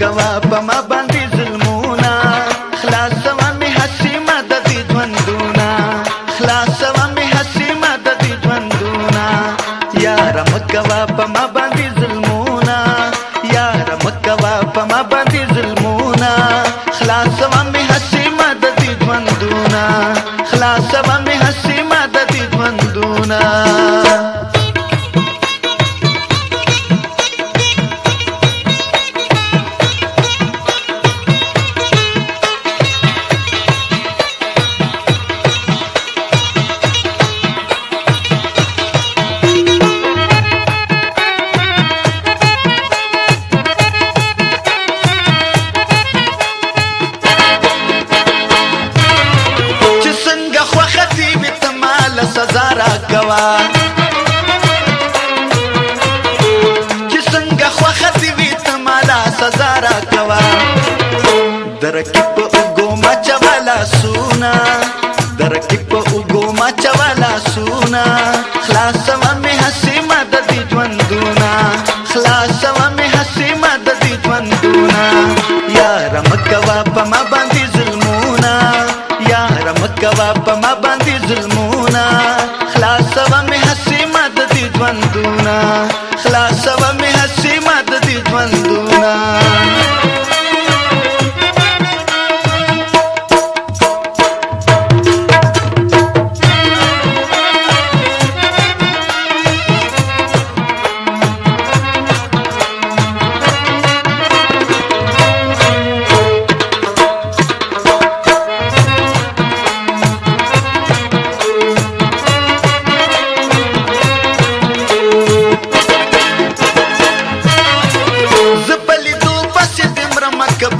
کوا په ما باندې ظلمونه خلاصوا می حسیمه د دې ژوندونه خلاصوا می حسیمه د دې ژوندونه یار مکوا په ما باندې ظلمونه یار مکوا په ما باندې ظلمونه خلاصوا می حسیمه د دې ژوندونه خلاصوا می حسیمه د دې ژوندونه درکی په وګو ما چوالا سونا درکی په وګو ما چوالا سونا خلاص ما می حسی مدد ژوندونا خلاص ما می حسی مدد ژوندونا یار مکوا په ما باندې ظلمونا یار مکوا په ما باندې ظلمونا خلاص ما می حسی مدد ژوندونا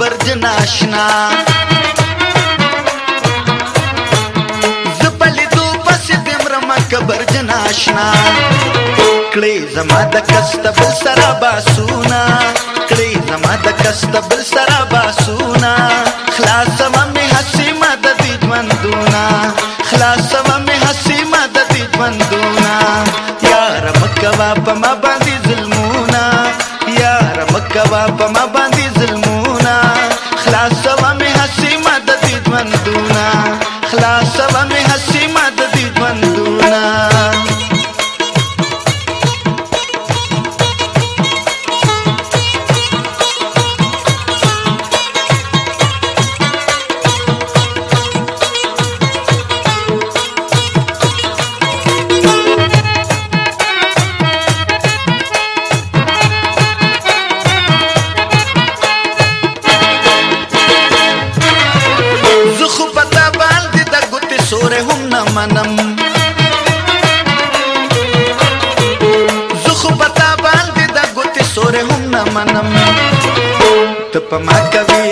ورځ ناشنا زپلې دو پس دمر ما قبر جناشنا کړې زما د کستبل سرا باسونا کړې زما د کستبل سرا باسونا خلاص زما می حسی مدد ژوندونا خلاص زما می حسی مدد ژوندونا یار مکوا په ما باندې ظلمونه مکوا په ما باندې ظلمونه خلاصوا مې حسیمه د دې ژوندونه منم زخو پتا باندې د ګوتې سورې هم نه منم ته په ما کوي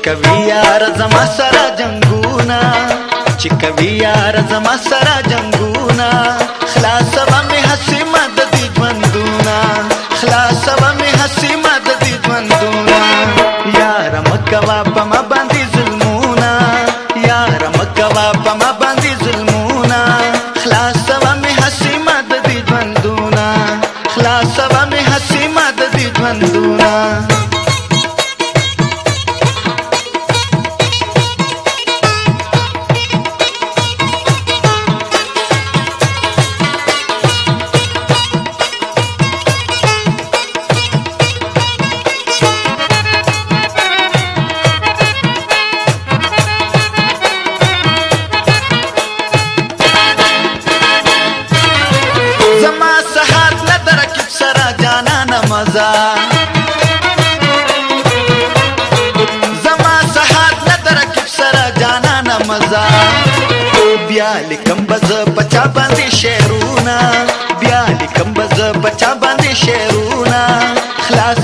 چکوی یار زما سره جنگونا چکوی یار زما سره جنگونا خلاص به می حسی مدد ژوندونا خلاص به می حسی مدد ژوندونا یار مکوا په ما باندې ظلمونا یار مکوا په ما باندې ظلمونا خلاص به می حسی مدد ژوندونا خلاص به می حسی مدد ژوندونا لیکم بز پچا باندې شعرونه بیا لیکم بز پچا باندې شعرونه خلاص